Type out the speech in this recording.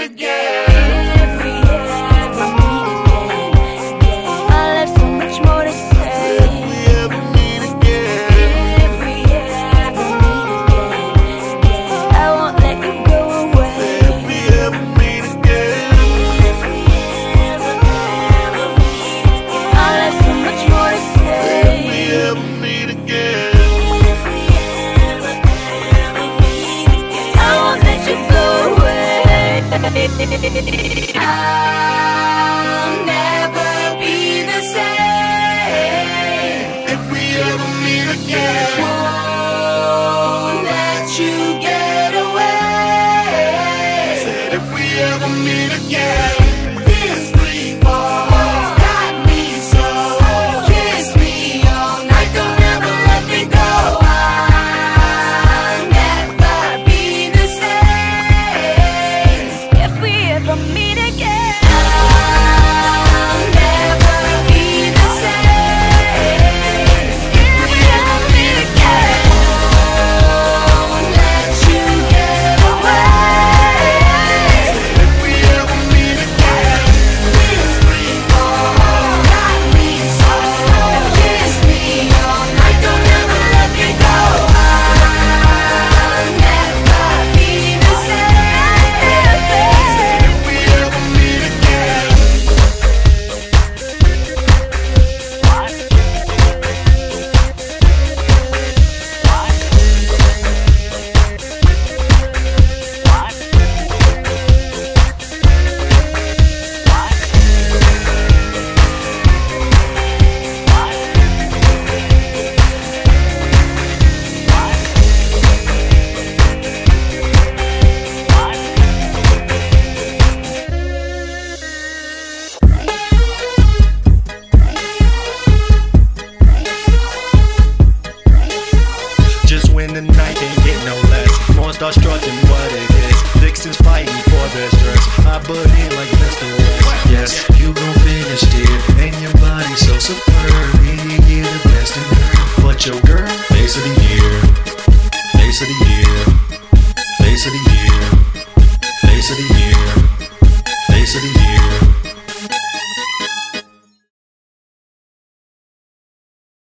it again. I'll never When the night ain't get no less. Start strutting what it is. Vixens fighting for their stress. I butt in like Mr. West. Yes, you gon' finish dear. And your body so superb. You get the best in her. But your girl, face of the year. Face of the year. Face of the year. Face of the year. Face of the year.